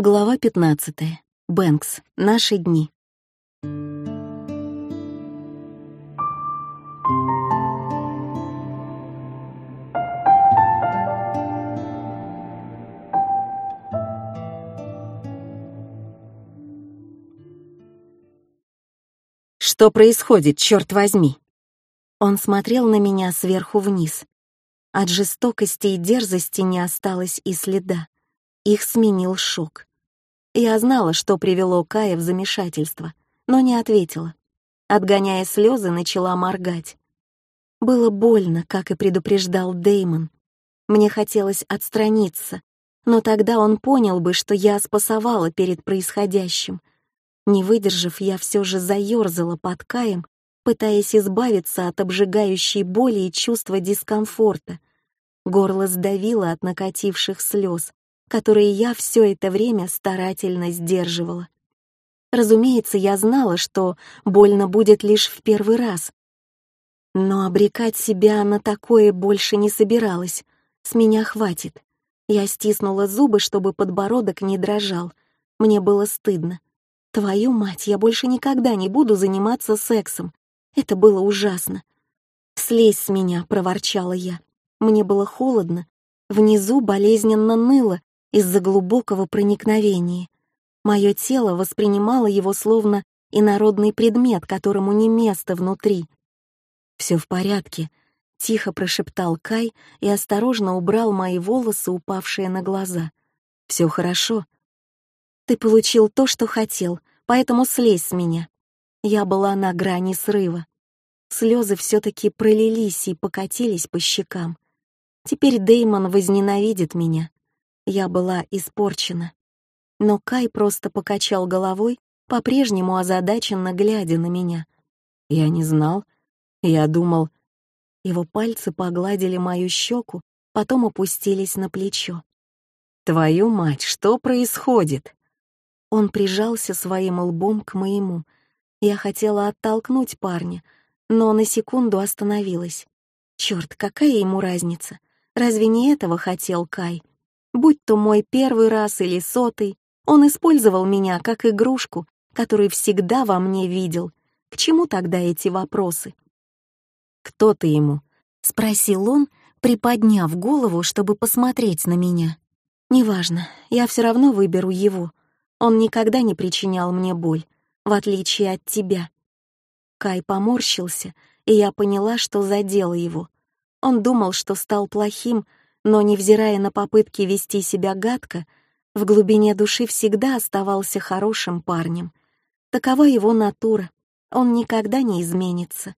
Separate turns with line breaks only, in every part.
Глава 15. Бэнкс. Наши дни. Что происходит, черт возьми? Он смотрел на меня сверху вниз. От жестокости и дерзости не осталось и следа. Их сменил шок. Я знала, что привело Кая в замешательство, но не ответила. Отгоняя слезы, начала моргать. Было больно, как и предупреждал Деймон. Мне хотелось отстраниться, но тогда он понял бы, что я спасовала перед происходящим. Не выдержав, я все же заерзала под Каем, пытаясь избавиться от обжигающей боли и чувства дискомфорта. Горло сдавило от накативших слез, которые я все это время старательно сдерживала. Разумеется, я знала, что больно будет лишь в первый раз. Но обрекать себя на такое больше не собиралась. С меня хватит. Я стиснула зубы, чтобы подбородок не дрожал. Мне было стыдно. Твою мать, я больше никогда не буду заниматься сексом. Это было ужасно. «Слезь с меня», — проворчала я. Мне было холодно. Внизу болезненно ныло, из-за глубокого проникновения. Мое тело воспринимало его словно инородный предмет, которому не место внутри. «Все в порядке», — тихо прошептал Кай и осторожно убрал мои волосы, упавшие на глаза. «Все хорошо». «Ты получил то, что хотел, поэтому слезь с меня». Я была на грани срыва. Слезы все-таки пролились и покатились по щекам. Теперь Деймон возненавидит меня. Я была испорчена. Но Кай просто покачал головой, по-прежнему озадаченно глядя на меня. Я не знал. Я думал... Его пальцы погладили мою щеку, потом опустились на плечо. «Твою мать, что происходит?» Он прижался своим лбом к моему. Я хотела оттолкнуть парня, но на секунду остановилась. Черт, какая ему разница? Разве не этого хотел Кай? Будь то мой первый раз или сотый, он использовал меня как игрушку, которую всегда во мне видел. К чему тогда эти вопросы? «Кто ты ему?» — спросил он, приподняв голову, чтобы посмотреть на меня. «Неважно, я все равно выберу его. Он никогда не причинял мне боль, в отличие от тебя». Кай поморщился, и я поняла, что задела его. Он думал, что стал плохим, но, невзирая на попытки вести себя гадко, в глубине души всегда оставался хорошим парнем. Такова его натура, он никогда не изменится.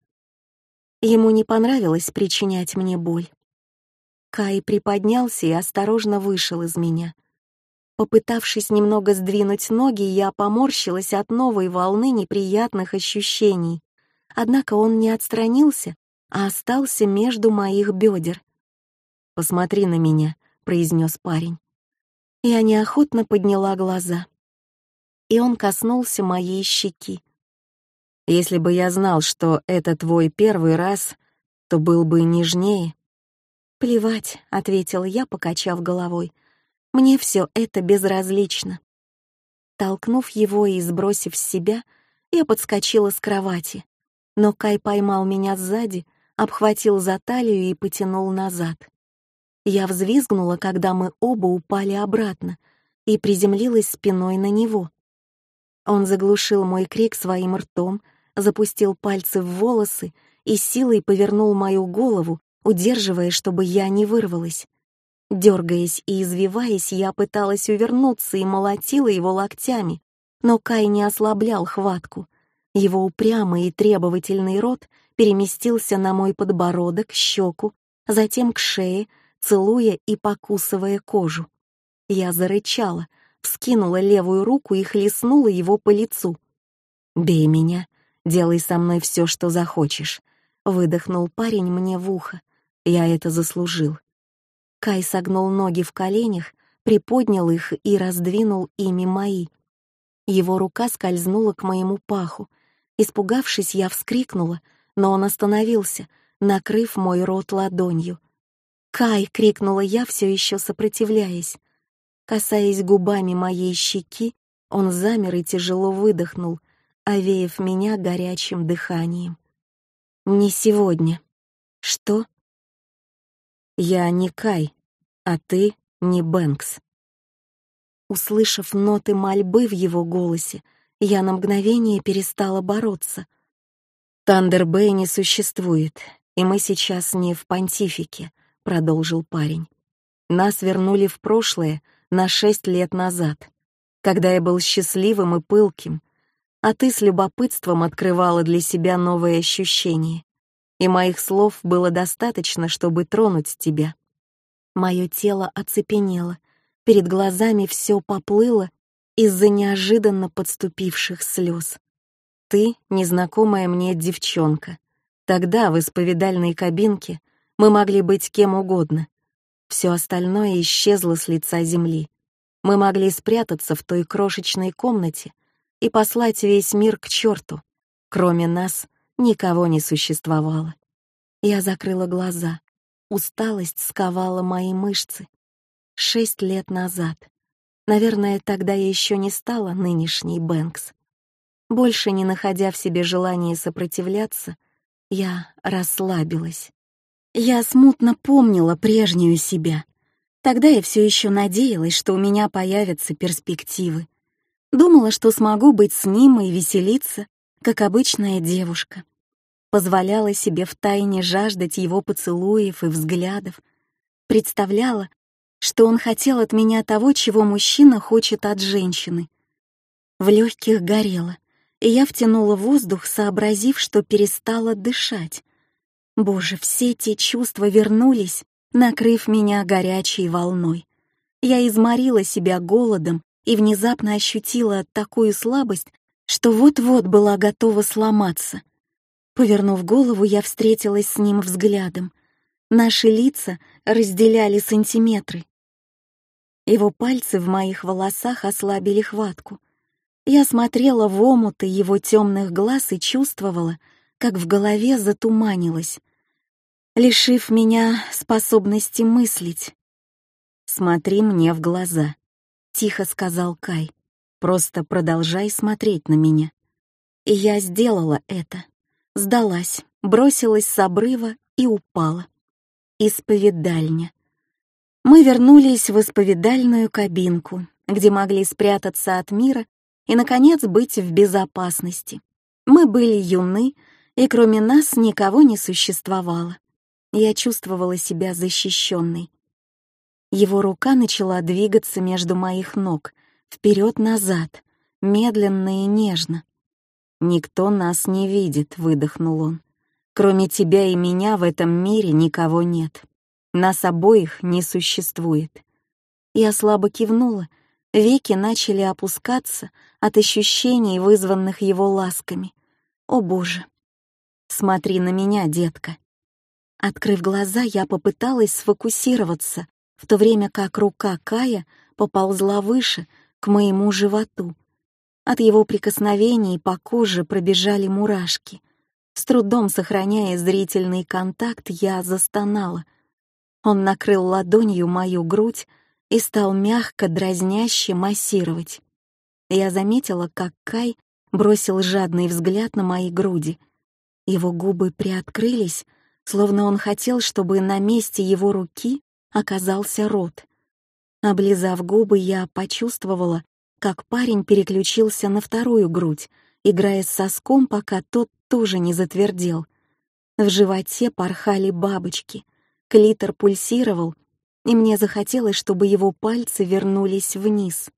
Ему не понравилось причинять мне боль. Кай приподнялся и осторожно вышел из меня. Попытавшись немного сдвинуть ноги, я поморщилась от новой волны неприятных ощущений. Однако он не отстранился, а остался между моих бедер. «Посмотри на меня», — произнес парень. Я неохотно подняла глаза. И он коснулся моей щеки. «Если бы я знал, что это твой первый раз, то был бы нежнее». «Плевать», — ответила я, покачав головой. «Мне все это безразлично». Толкнув его и сбросив с себя, я подскочила с кровати. Но Кай поймал меня сзади, обхватил за талию и потянул назад. Я взвизгнула, когда мы оба упали обратно, и приземлилась спиной на него. Он заглушил мой крик своим ртом, запустил пальцы в волосы и силой повернул мою голову, удерживая, чтобы я не вырвалась. Дергаясь и извиваясь, я пыталась увернуться и молотила его локтями, но Кай не ослаблял хватку. Его упрямый и требовательный рот переместился на мой подбородок, щеку, затем к шее, целуя и покусывая кожу. Я зарычала, вскинула левую руку и хлестнула его по лицу. «Бей меня, делай со мной все, что захочешь», — выдохнул парень мне в ухо. Я это заслужил. Кай согнул ноги в коленях, приподнял их и раздвинул ими мои. Его рука скользнула к моему паху. Испугавшись, я вскрикнула, но он остановился, накрыв мой рот ладонью. «Кай!» — крикнула я, все еще сопротивляясь. Касаясь губами моей щеки, он замер и тяжело выдохнул, овеяв меня горячим дыханием. «Не сегодня». «Что?» «Я не Кай, а ты не Бэнкс». Услышав ноты мольбы в его голосе, я на мгновение перестала бороться. «Тандербэй не существует, и мы сейчас не в понтифике», — продолжил парень. «Нас вернули в прошлое на шесть лет назад, когда я был счастливым и пылким, а ты с любопытством открывала для себя новые ощущения, и моих слов было достаточно, чтобы тронуть тебя. Мое тело оцепенело, перед глазами все поплыло из-за неожиданно подступивших слез. Ты — незнакомая мне девчонка. Тогда, в исповедальной кабинке, мы могли быть кем угодно. Все остальное исчезло с лица земли. Мы могли спрятаться в той крошечной комнате и послать весь мир к черту. Кроме нас никого не существовало. Я закрыла глаза. Усталость сковала мои мышцы. Шесть лет назад. Наверное, тогда я еще не стала нынешней Бэнкс. Больше не находя в себе желания сопротивляться, я расслабилась. Я смутно помнила прежнюю себя. Тогда я все еще надеялась, что у меня появятся перспективы. Думала, что смогу быть с ним и веселиться, как обычная девушка. Позволяла себе втайне жаждать его поцелуев и взглядов. Представляла, что он хотел от меня того, чего мужчина хочет от женщины. В легких горело, и я втянула воздух, сообразив, что перестала дышать. Боже, все те чувства вернулись, накрыв меня горячей волной. Я изморила себя голодом и внезапно ощутила такую слабость, что вот-вот была готова сломаться. Повернув голову, я встретилась с ним взглядом. Наши лица разделяли сантиметры. Его пальцы в моих волосах ослабили хватку. Я смотрела в омуты его темных глаз и чувствовала, как в голове затуманилось, лишив меня способности мыслить. «Смотри мне в глаза», — тихо сказал Кай. «Просто продолжай смотреть на меня». И я сделала это. Сдалась, бросилась с обрыва и упала. Исповедальня. Мы вернулись в исповедальную кабинку, где могли спрятаться от мира и, наконец, быть в безопасности. Мы были юны, и кроме нас никого не существовало. Я чувствовала себя защищенной. Его рука начала двигаться между моих ног, вперед-назад, медленно и нежно. «Никто нас не видит», — выдохнул он. «Кроме тебя и меня в этом мире никого нет». Нас обоих не существует. Я слабо кивнула, веки начали опускаться от ощущений, вызванных его ласками. О боже! Смотри на меня, детка. Открыв глаза, я попыталась сфокусироваться, в то время как рука Кая поползла выше, к моему животу. От его прикосновений по коже пробежали мурашки. С трудом сохраняя зрительный контакт, я застонала — он накрыл ладонью мою грудь и стал мягко, дразняще массировать. Я заметила, как Кай бросил жадный взгляд на мои груди. Его губы приоткрылись, словно он хотел, чтобы на месте его руки оказался рот. Облизав губы, я почувствовала, как парень переключился на вторую грудь, играя с соском, пока тот тоже не затвердел. В животе порхали бабочки, Клитор пульсировал, и мне захотелось, чтобы его пальцы вернулись вниз.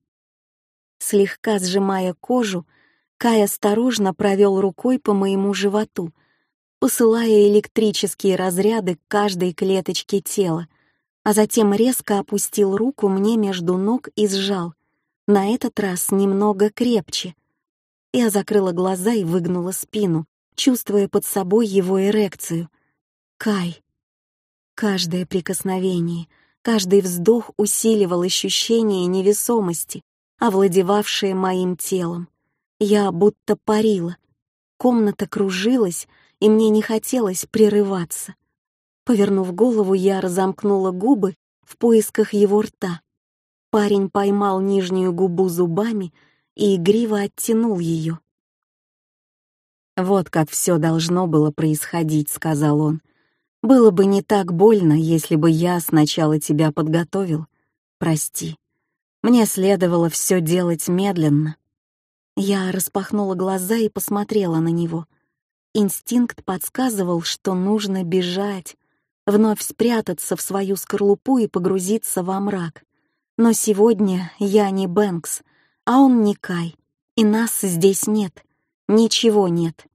Слегка сжимая кожу, Кай осторожно провел рукой по моему животу, посылая электрические разряды к каждой клеточке тела, а затем резко опустил руку мне между ног и сжал, на этот раз немного крепче. Я закрыла глаза и выгнула спину, чувствуя под собой его эрекцию. «Кай!» Каждое прикосновение, каждый вздох усиливал ощущение невесомости, овладевавшее моим телом. Я будто парила. Комната кружилась, и мне не хотелось прерываться. Повернув голову, я разомкнула губы в поисках его рта. Парень поймал нижнюю губу зубами и игриво оттянул ее. «Вот как все должно было происходить», — сказал он. «Было бы не так больно, если бы я сначала тебя подготовил. Прости. Мне следовало все делать медленно». Я распахнула глаза и посмотрела на него. Инстинкт подсказывал, что нужно бежать, вновь спрятаться в свою скорлупу и погрузиться во мрак. Но сегодня я не Бэнкс, а он не Кай, и нас здесь нет, ничего нет.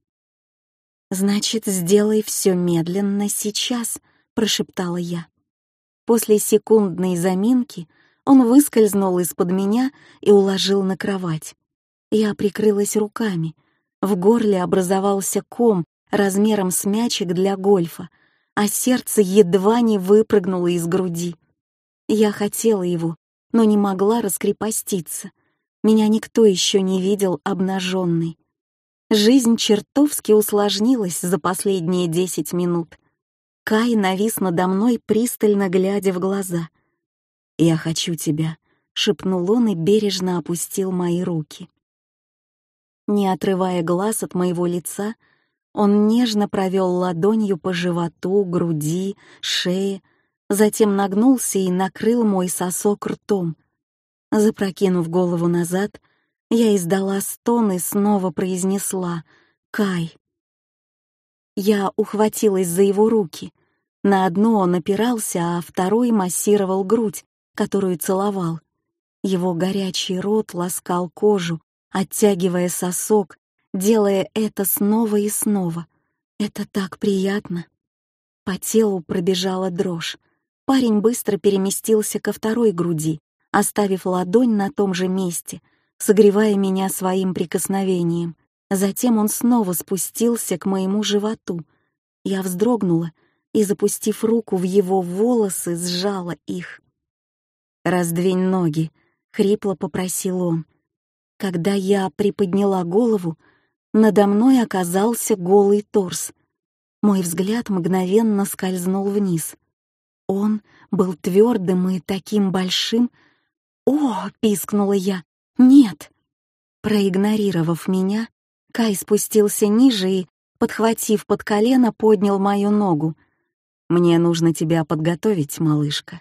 «Значит, сделай все медленно сейчас», — прошептала я. После секундной заминки он выскользнул из-под меня и уложил на кровать. Я прикрылась руками. В горле образовался ком размером с мячик для гольфа, а сердце едва не выпрыгнуло из груди. Я хотела его, но не могла раскрепоститься. Меня никто еще не видел обнаженной. Жизнь чертовски усложнилась за последние десять минут. Кай навис надо мной, пристально глядя в глаза. «Я хочу тебя», — шепнул он и бережно опустил мои руки. Не отрывая глаз от моего лица, он нежно провел ладонью по животу, груди, шее, затем нагнулся и накрыл мой сосок ртом. Запрокинув голову назад, я издала стон и снова произнесла «Кай». Я ухватилась за его руки. На одно он опирался, а второй массировал грудь, которую целовал. Его горячий рот ласкал кожу, оттягивая сосок, делая это снова и снова. Это так приятно. По телу пробежала дрожь. Парень быстро переместился ко второй груди, оставив ладонь на том же месте, согревая меня своим прикосновением. Затем он снова спустился к моему животу. Я вздрогнула и, запустив руку в его волосы, сжала их. «Раздвинь ноги», — хрипло попросил он. Когда я приподняла голову, надо мной оказался голый торс. Мой взгляд мгновенно скользнул вниз — он был твердым и таким большим. «О!» — пискнула я. «Нет!» Проигнорировав меня, Кай спустился ниже и, подхватив под колено, поднял мою ногу. «Мне нужно тебя подготовить, малышка».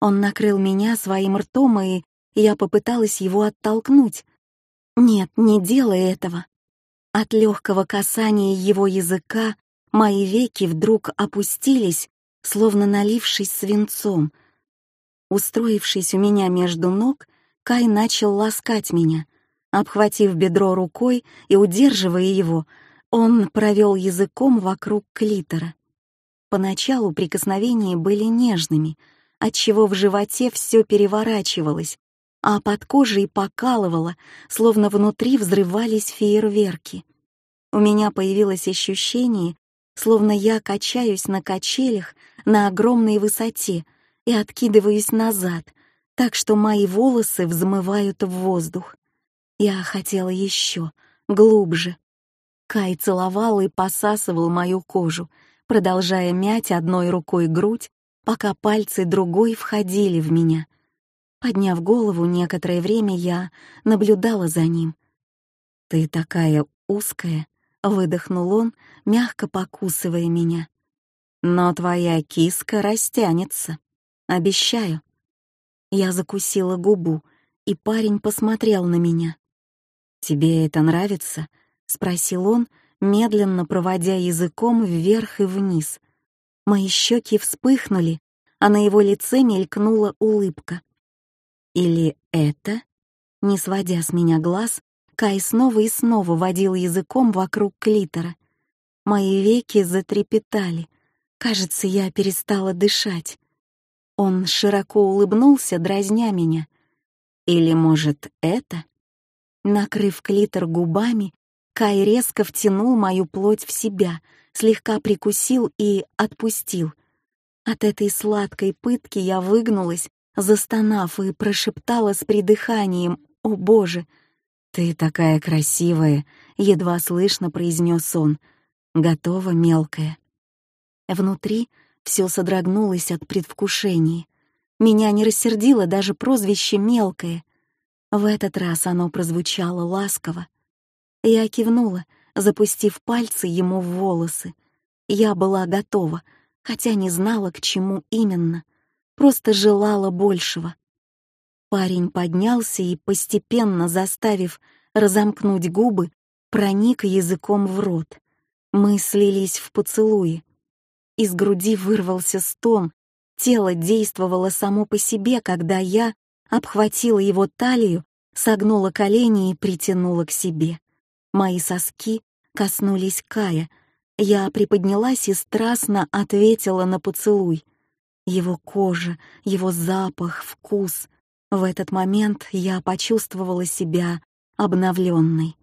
Он накрыл меня своим ртом, и я попыталась его оттолкнуть. «Нет, не делай этого». От легкого касания его языка мои веки вдруг опустились, словно налившись свинцом. Устроившись у меня между ног, Кай начал ласкать меня. Обхватив бедро рукой и удерживая его, он провел языком вокруг клитора. Поначалу прикосновения были нежными, отчего в животе все переворачивалось, а под кожей покалывало, словно внутри взрывались фейерверки. У меня появилось ощущение, словно я качаюсь на качелях на огромной высоте и откидываюсь назад, так что мои волосы взмывают в воздух. Я хотела еще, глубже. Кай целовал и посасывал мою кожу, продолжая мять одной рукой грудь, пока пальцы другой входили в меня. Подняв голову, некоторое время я наблюдала за ним. «Ты такая узкая», — выдохнул он, мягко покусывая меня. Но твоя киска растянется. Обещаю. Я закусила губу, и парень посмотрел на меня. «Тебе это нравится?» — спросил он, медленно проводя языком вверх и вниз. Мои щеки вспыхнули, а на его лице мелькнула улыбка. «Или это?» Не сводя с меня глаз, Кай снова и снова водил языком вокруг клитора. Мои веки затрепетали, Кажется, я перестала дышать. Он широко улыбнулся, дразня меня. Или, может, это? Накрыв клитор губами, Кай резко втянул мою плоть в себя, слегка прикусил и отпустил. От этой сладкой пытки я выгнулась, застонав и прошептала с придыханием «О, Боже!» «Ты такая красивая!» — едва слышно произнес он. «Готова, мелкая?» Внутри все содрогнулось от предвкушения. Меня не рассердило даже прозвище «мелкое». В этот раз оно прозвучало ласково. Я кивнула, запустив пальцы ему в волосы. Я была готова, хотя не знала, к чему именно, просто желала большего. Парень поднялся и, постепенно заставив разомкнуть губы, проник языком в рот. Мы слились в поцелуи. Из груди вырвался стон, тело действовало само по себе, когда я обхватила его талию, согнула колени и притянула к себе. Мои соски коснулись Кая. Я приподнялась и страстно ответила на поцелуй. Его кожа, его запах, вкус. В этот момент я почувствовала себя обновленной.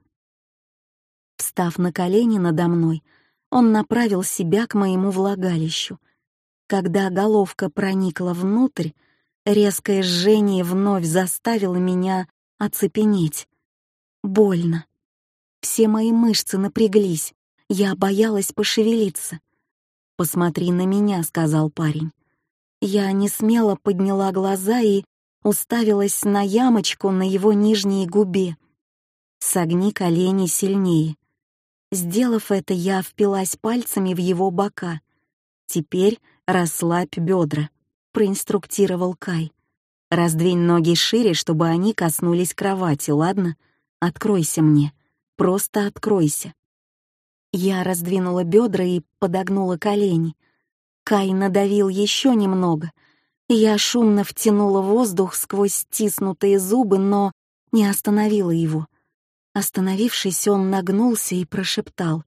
Встав на колени надо мной, он направил себя к моему влагалищу. Когда головка проникла внутрь, резкое жжение вновь заставило меня оцепенеть. Больно. Все мои мышцы напряглись, я боялась пошевелиться. «Посмотри на меня», — сказал парень. Я не смело подняла глаза и уставилась на ямочку на его нижней губе. Согни колени сильнее. Сделав это, я впилась пальцами в его бока. «Теперь расслабь бедра», — проинструктировал Кай. «Раздвинь ноги шире, чтобы они коснулись кровати, ладно? Откройся мне. Просто откройся». Я раздвинула бедра и подогнула колени. Кай надавил еще немного. Я шумно втянула воздух сквозь стиснутые зубы, но не остановила его. Остановившись, он нагнулся и прошептал.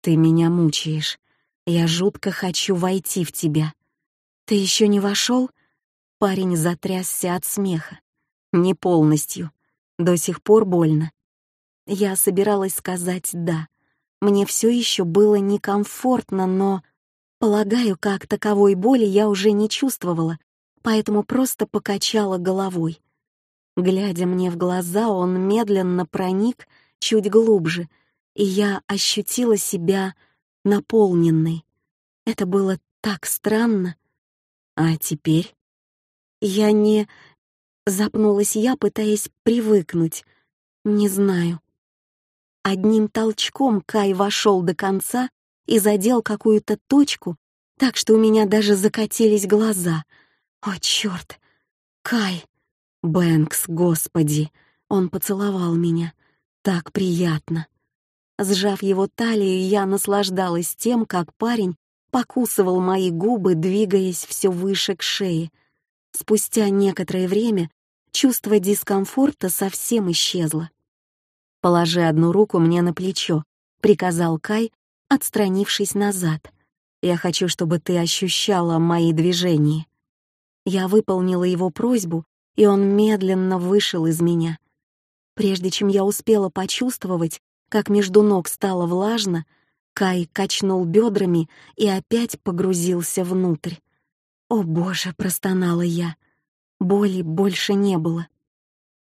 «Ты меня мучаешь. Я жутко хочу войти в тебя». «Ты еще не вошел?» Парень затрясся от смеха. «Не полностью. До сих пор больно». Я собиралась сказать «да». Мне все еще было некомфортно, но, полагаю, как таковой боли я уже не чувствовала, поэтому просто покачала головой. Глядя мне в глаза, он медленно проник чуть глубже, и я ощутила себя наполненной. Это было так странно. А теперь? Я не... Запнулась я, пытаясь привыкнуть. Не знаю. Одним толчком Кай вошел до конца и задел какую-то точку, так что у меня даже закатились глаза. О, черт! Кай! Бэнкс, господи! Он поцеловал меня. Так приятно. Сжав его талию, я наслаждалась тем, как парень покусывал мои губы, двигаясь все выше к шее. Спустя некоторое время чувство дискомфорта совсем исчезло. «Положи одну руку мне на плечо», — приказал Кай, отстранившись назад. «Я хочу, чтобы ты ощущала мои движения». Я выполнила его просьбу и он медленно вышел из меня. Прежде чем я успела почувствовать, как между ног стало влажно, Кай качнул бедрами и опять погрузился внутрь. «О боже!» — простонала я. Боли больше не было.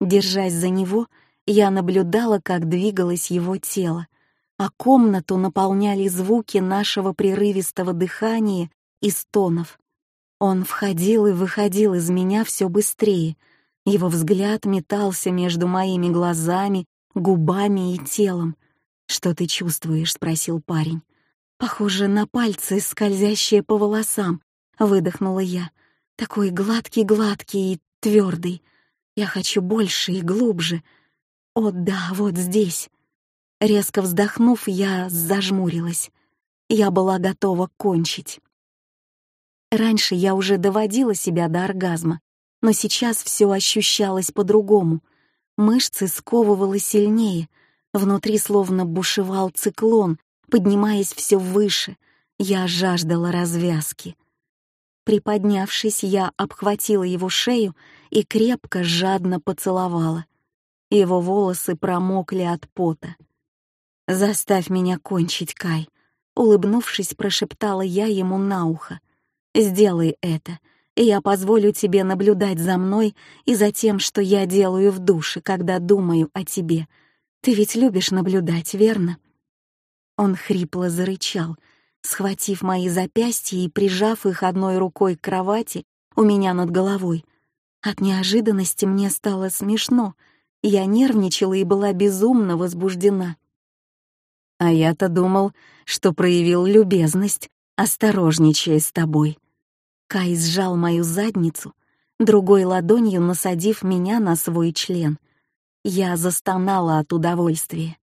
Держась за него, я наблюдала, как двигалось его тело, а комнату наполняли звуки нашего прерывистого дыхания и стонов. Он входил и выходил из меня все быстрее. Его взгляд метался между моими глазами, губами и телом. «Что ты чувствуешь?» — спросил парень. «Похоже на пальцы, скользящие по волосам», — выдохнула я. «Такой гладкий-гладкий и твердый. Я хочу больше и глубже. О да, вот здесь». Резко вздохнув, я зажмурилась. Я была готова кончить. Раньше я уже доводила себя до оргазма, но сейчас все ощущалось по-другому. Мышцы сковывало сильнее, внутри словно бушевал циклон, поднимаясь все выше. Я жаждала развязки. Приподнявшись, я обхватила его шею и крепко, жадно поцеловала. Его волосы промокли от пота. «Заставь меня кончить, Кай», — улыбнувшись, прошептала я ему на ухо. Сделай это, и я позволю тебе наблюдать за мной и за тем, что я делаю в душе, когда думаю о тебе. Ты ведь любишь наблюдать, верно?» Он хрипло зарычал, схватив мои запястья и прижав их одной рукой к кровати, у меня над головой. От неожиданности мне стало смешно. Я нервничала и была безумно возбуждена. А я-то думал, что проявил любезность, осторожничая с тобой. Кай сжал мою задницу, другой ладонью насадив меня на свой член. Я застонала от удовольствия.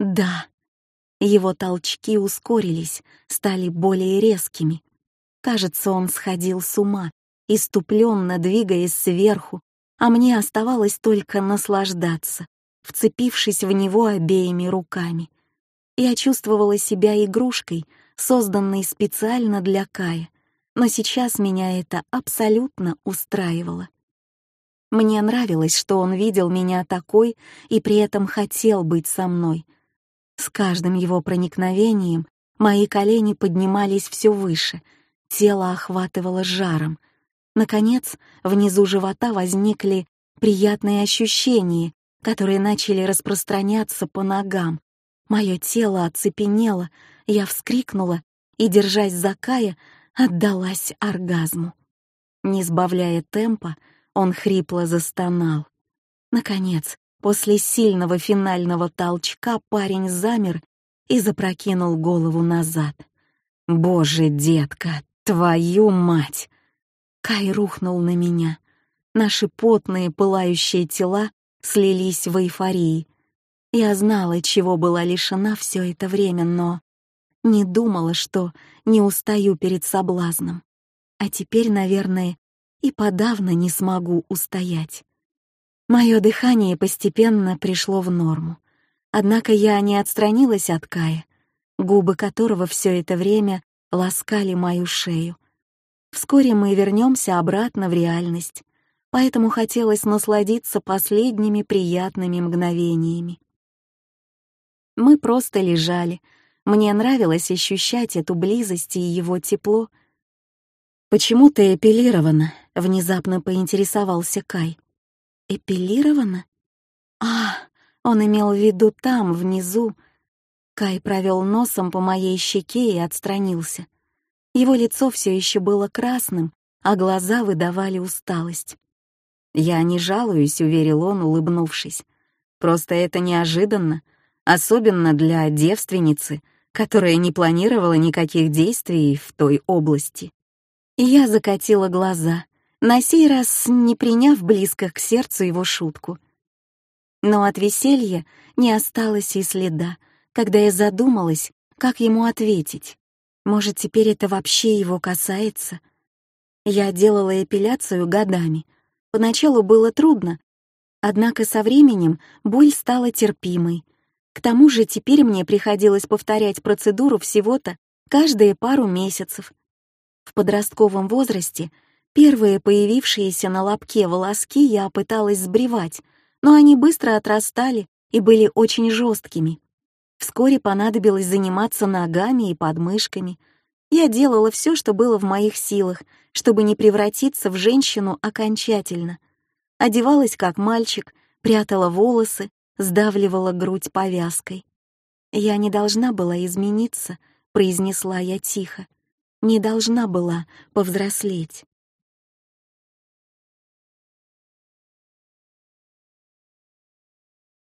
Да. Его толчки ускорились, стали более резкими. Кажется, он сходил с ума, иступленно двигаясь сверху, а мне оставалось только наслаждаться, вцепившись в него обеими руками. Я чувствовала себя игрушкой, созданной специально для Кая, но сейчас меня это абсолютно устраивало. Мне нравилось, что он видел меня такой и при этом хотел быть со мной. С каждым его проникновением мои колени поднимались все выше, тело охватывало жаром. Наконец, внизу живота возникли приятные ощущения, которые начали распространяться по ногам. Мое тело оцепенело, я вскрикнула и, держась за Кая, отдалась оргазму. Не сбавляя темпа, он хрипло застонал. Наконец, после сильного финального толчка парень замер и запрокинул голову назад. «Боже, детка, твою мать!» Кай рухнул на меня. Наши потные пылающие тела слились в эйфории. Я знала, чего была лишена все это время, но не думала, что не устаю перед соблазном. А теперь, наверное, и подавно не смогу устоять. Мое дыхание постепенно пришло в норму. Однако я не отстранилась от Кая, губы которого все это время ласкали мою шею. Вскоре мы вернемся обратно в реальность, поэтому хотелось насладиться последними приятными мгновениями. Мы просто лежали, мне нравилось ощущать эту близость и его тепло. «Почему ты эпилирована?» — внезапно поинтересовался Кай. «Эпилирована?» «А, он имел в виду там, внизу». Кай провел носом по моей щеке и отстранился. Его лицо все еще было красным, а глаза выдавали усталость. «Я не жалуюсь», — уверил он, улыбнувшись. «Просто это неожиданно, особенно для девственницы, которая не планировала никаких действий в той области. я закатила глаза, на сей раз не приняв близко к сердцу его шутку. Но от веселья не осталось и следа, когда я задумалась, как ему ответить. Может, теперь это вообще его касается? Я делала эпиляцию годами. Поначалу было трудно, однако со временем боль стала терпимой, к тому же теперь мне приходилось повторять процедуру всего-то каждые пару месяцев. В подростковом возрасте первые появившиеся на лобке волоски я пыталась сбривать, но они быстро отрастали и были очень жесткими. Вскоре понадобилось заниматься ногами и подмышками. Я делала все, что было в моих силах, чтобы не превратиться в женщину окончательно. Одевалась как мальчик, прятала волосы, сдавливала грудь повязкой. «Я не должна была измениться», — произнесла я тихо. «Не должна была повзрослеть».